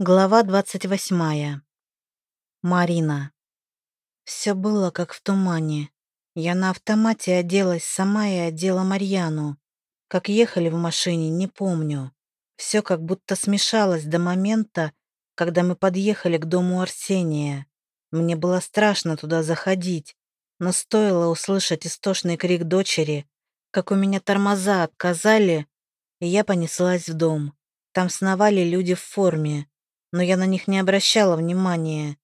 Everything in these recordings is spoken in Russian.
Глава 28. Марина. Все было как в тумане. Я на автомате оделась сама и одела Марьяну. Как ехали в машине, не помню. Все как будто смешалось до момента, когда мы подъехали к дому Арсения. Мне было страшно туда заходить, но стоило услышать истошный крик дочери, как у меня тормоза отказали, и я понеслась в дом. Там сновали люди в форме но я на них не обращала внимания.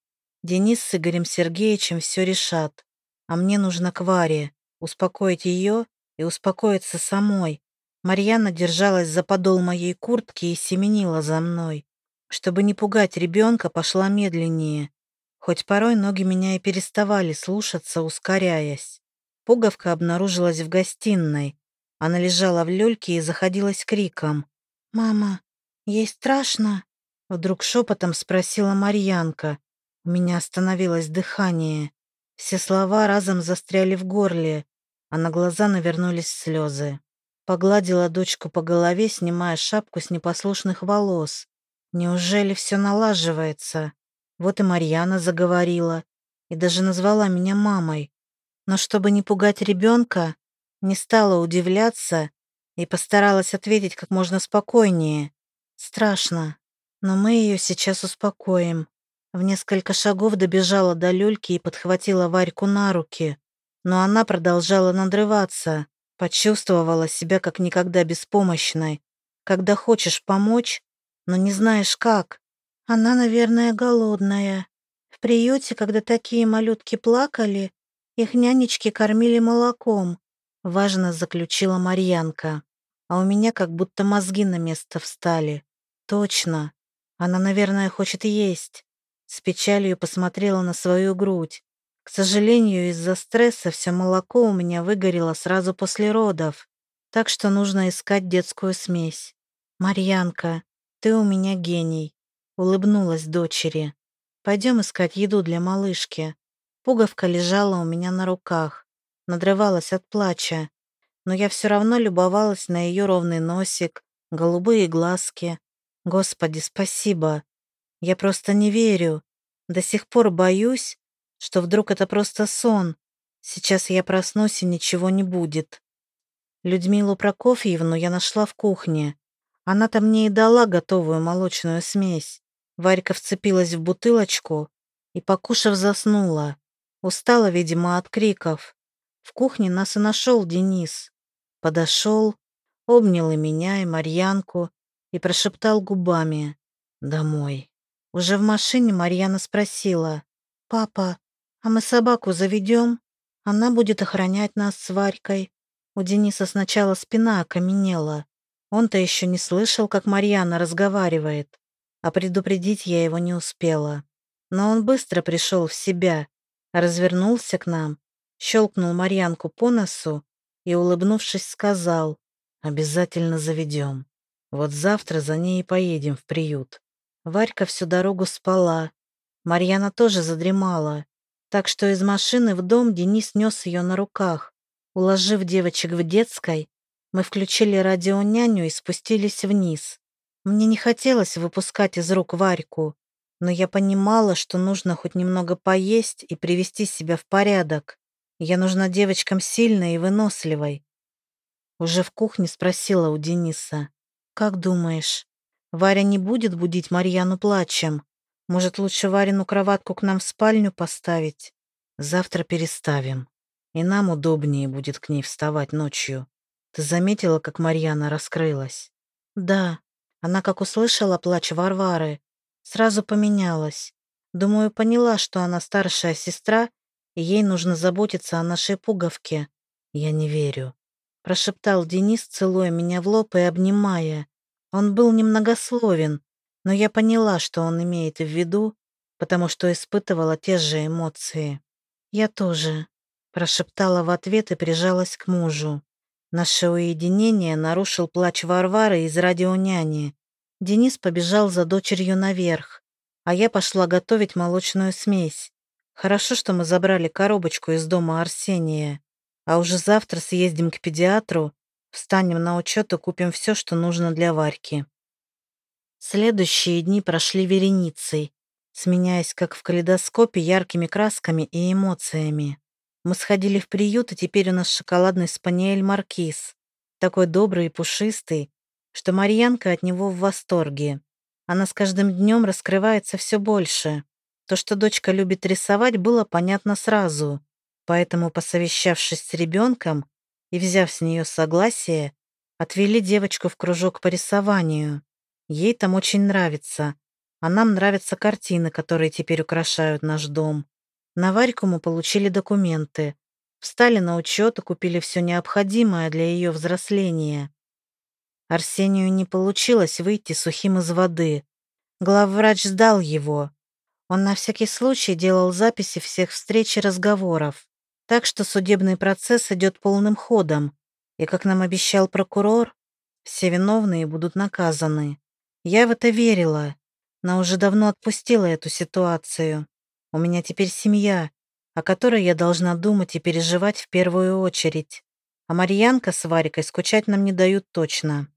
Денис с Игорем Сергеевичем все решат, а мне нужно к Варе, успокоить ее и успокоиться самой. Марьяна держалась за подол моей куртки и семенила за мной. Чтобы не пугать ребенка, пошла медленнее, хоть порой ноги меня и переставали слушаться, ускоряясь. Пуговка обнаружилась в гостиной. Она лежала в люльке и заходилась криком. «Мама, ей страшно?» Вдруг шепотом спросила Марьянка. У меня остановилось дыхание. Все слова разом застряли в горле, а на глаза навернулись слезы. Погладила дочку по голове, снимая шапку с непослушных волос. Неужели все налаживается? Вот и Марьяна заговорила и даже назвала меня мамой. Но чтобы не пугать ребенка, не стала удивляться и постаралась ответить как можно спокойнее. Страшно. Но мы ее сейчас успокоим. В несколько шагов добежала до люльки и подхватила Варьку на руки. Но она продолжала надрываться, почувствовала себя как никогда беспомощной. Когда хочешь помочь, но не знаешь как. Она, наверное, голодная. В приюте, когда такие малютки плакали, их нянечки кормили молоком. Важно заключила Марьянка. А у меня как будто мозги на место встали. Точно. Она, наверное, хочет есть. С печалью посмотрела на свою грудь. К сожалению, из-за стресса все молоко у меня выгорело сразу после родов, так что нужно искать детскую смесь. «Марьянка, ты у меня гений», — улыбнулась дочери. «Пойдем искать еду для малышки». Пуговка лежала у меня на руках, надрывалась от плача, но я все равно любовалась на ее ровный носик, голубые глазки, Господи, спасибо. Я просто не верю. До сих пор боюсь, что вдруг это просто сон. Сейчас я проснусь и ничего не будет. Людмилу Прокофьевну я нашла в кухне. Она-то мне и дала готовую молочную смесь. Варька вцепилась в бутылочку и, покушав, заснула. Устала, видимо, от криков. В кухне нас и нашел Денис. Подошел, обнял и меня, и Марьянку, и прошептал губами «Домой». Уже в машине Марьяна спросила «Папа, а мы собаку заведем? Она будет охранять нас с Варькой». У Дениса сначала спина окаменела. Он-то еще не слышал, как Марьяна разговаривает, а предупредить я его не успела. Но он быстро пришел в себя, развернулся к нам, щелкнул Марьянку по носу и, улыбнувшись, сказал «Обязательно заведем». Вот завтра за ней и поедем в приют. Варька всю дорогу спала. Марьяна тоже задремала. Так что из машины в дом Денис нес ее на руках. Уложив девочек в детской, мы включили радионяню и спустились вниз. Мне не хотелось выпускать из рук Варьку, но я понимала, что нужно хоть немного поесть и привести себя в порядок. Я нужна девочкам сильной и выносливой. Уже в кухне спросила у Дениса. «Как думаешь, Варя не будет будить Марьяну плачем? Может, лучше Варину кроватку к нам в спальню поставить? Завтра переставим, и нам удобнее будет к ней вставать ночью. Ты заметила, как Марьяна раскрылась?» «Да, она, как услышала плач Варвары, сразу поменялась. Думаю, поняла, что она старшая сестра, и ей нужно заботиться о нашей пуговке. Я не верю прошептал Денис, целуя меня в лоб и обнимая. Он был немногословен, но я поняла, что он имеет в виду, потому что испытывала те же эмоции. «Я тоже», — прошептала в ответ и прижалась к мужу. Наше уединение нарушил плач Варвары из радионяни. Денис побежал за дочерью наверх, а я пошла готовить молочную смесь. Хорошо, что мы забрали коробочку из дома Арсения. А уже завтра съездим к педиатру, встанем на учет и купим все, что нужно для Варьки. Следующие дни прошли вереницей, сменяясь как в калейдоскопе яркими красками и эмоциями. Мы сходили в приют, и теперь у нас шоколадный спаниель Маркиз, такой добрый и пушистый, что Марьянка от него в восторге. Она с каждым днем раскрывается все больше. То, что дочка любит рисовать, было понятно сразу. Поэтому, посовещавшись с ребенком и взяв с нее согласие, отвели девочку в кружок по рисованию. Ей там очень нравится, а нам нравятся картины, которые теперь украшают наш дом. На Варьку мы получили документы, встали на учет и купили все необходимое для ее взросления. Арсению не получилось выйти сухим из воды. Главврач сдал его. Он на всякий случай делал записи всех встреч и разговоров. Так что судебный процесс идет полным ходом. И, как нам обещал прокурор, все виновные будут наказаны. Я в это верила, но уже давно отпустила эту ситуацию. У меня теперь семья, о которой я должна думать и переживать в первую очередь. А Марьянка с Варикой скучать нам не дают точно.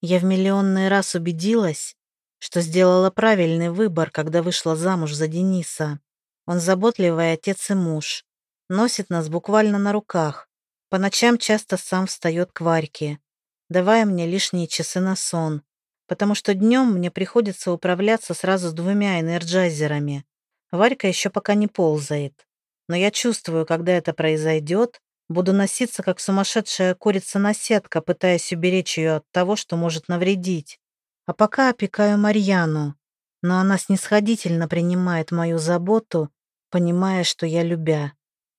Я в миллионный раз убедилась, что сделала правильный выбор, когда вышла замуж за Дениса. Он заботливый отец и муж. Носит нас буквально на руках. По ночам часто сам встает к Варьке, давая мне лишние часы на сон, потому что днем мне приходится управляться сразу с двумя энерджайзерами. Варька еще пока не ползает. Но я чувствую, когда это произойдет, буду носиться, как сумасшедшая курица-наседка, пытаясь уберечь ее от того, что может навредить. А пока опекаю Марьяну, но она снисходительно принимает мою заботу, понимая, что я любя.